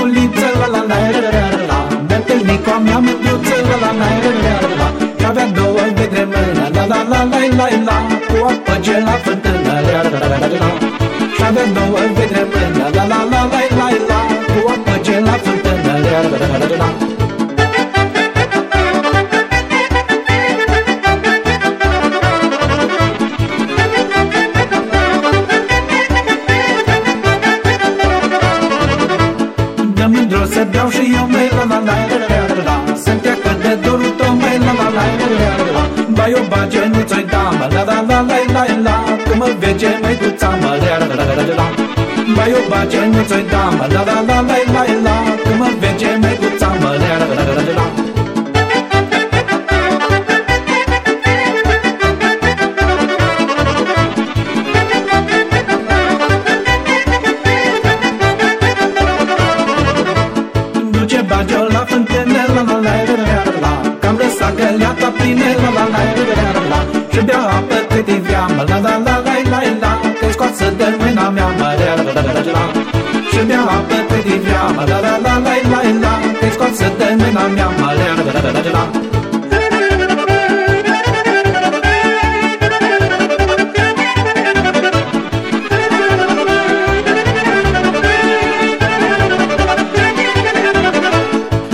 Iuliță, la la la la la De întâlnica mea mândruță, la la la la la la Că avea două vedre la la la la la la la Cu apă la vreau și eu mai la la la la la la la Să treacă de dorul tău mai la la la la la la la Ba eu bage nu ți-o da mă la la la la la la Că mă vege mai tu ța mă la la la la la la Ba eu bage nu ți-o da mă la la la la la la Că mă vege mai tu ța mă la la la la la la mea, da da da da da la la la la la la la, da la la la Te scoasă la la la la la la. da da da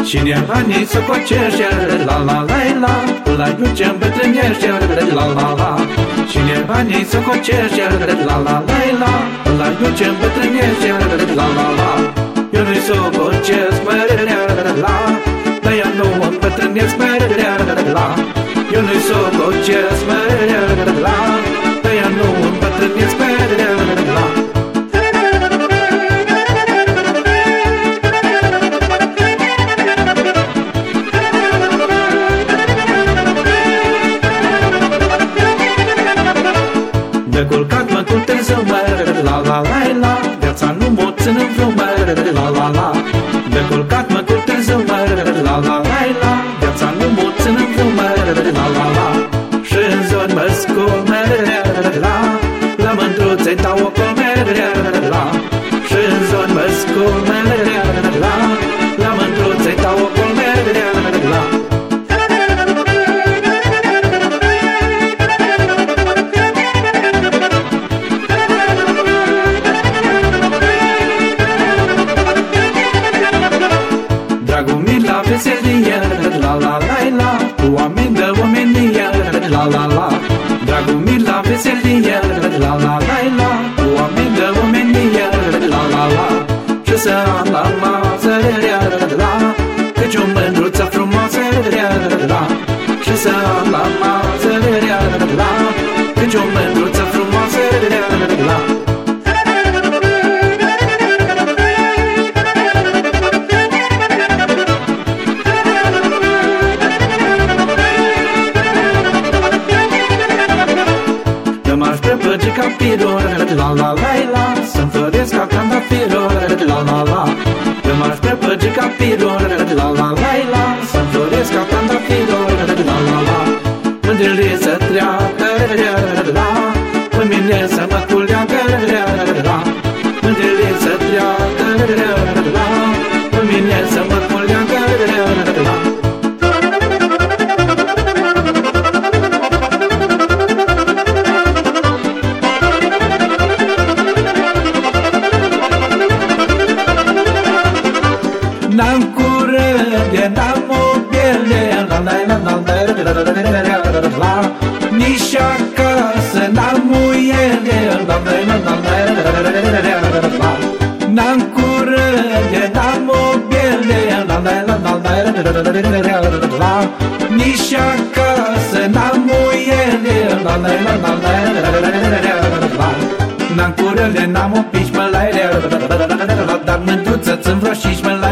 Cine anii să cocește, la la la la La iuce îmbătrânește, la la la Cine banii să cocește, la la la la. La iuce îmbătrânește, la la la. Eu nu-i să o cocesc, mă, la. Dar eu nu îmbătrânesc, mă, la. Eu nu-i să o cocesc, mă, la De culcat mă cu târziu, mă, la la la la Viața nu mă țin în vreun, mă, la la la De culcat mă cu târziu, mă, la la la la Viața nu mă țin în vreun, mă, la la la Și în zori mă scol, mă, la La mândruțe-i la la la. Dragul mi la veselie, la la la la Cu oameni de omenie, la la la Ce să am la masă, la Căci o mândruță frumoasă, la Ce să am la masă, la Căci o mândruță la la la la Nici acasă n-am muiere la la la la N-am curele, n-am o pișmă la Dar mântuță ți-mi vreo șișmă la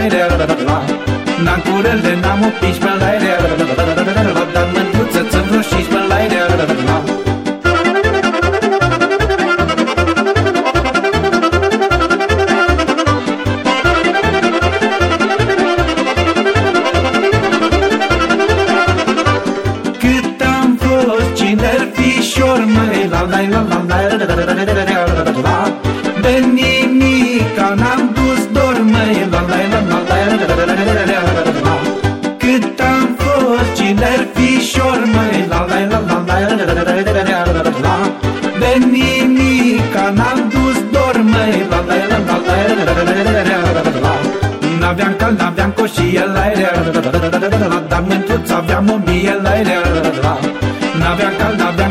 N-am curele, n-am o pișmă la ele De nimica n-am dus dor, măi Cât am fost cine-ar fi șor, măi De nimica n-am dus dor, măi N-aveam cal, n-aveam coșie la ele Dar mântuț aveam o mie la ele N-aveam cal, n-aveam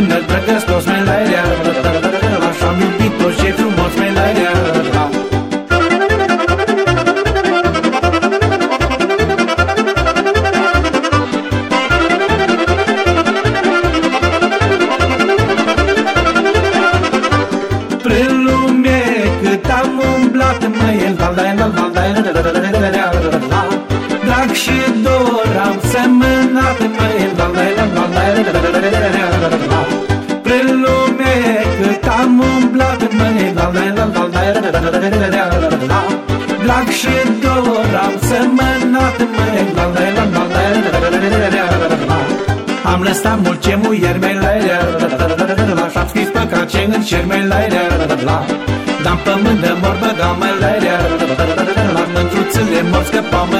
tânăr drăgăstos mai la Și-am iubit-o și frumos mai Am lăsat mult ce muieri mei la Și-am scris păcat ce în cer mei la Dar-n pământ de mor băga mei la Mândruțele mor scăpa mei la